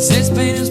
Cause this pain is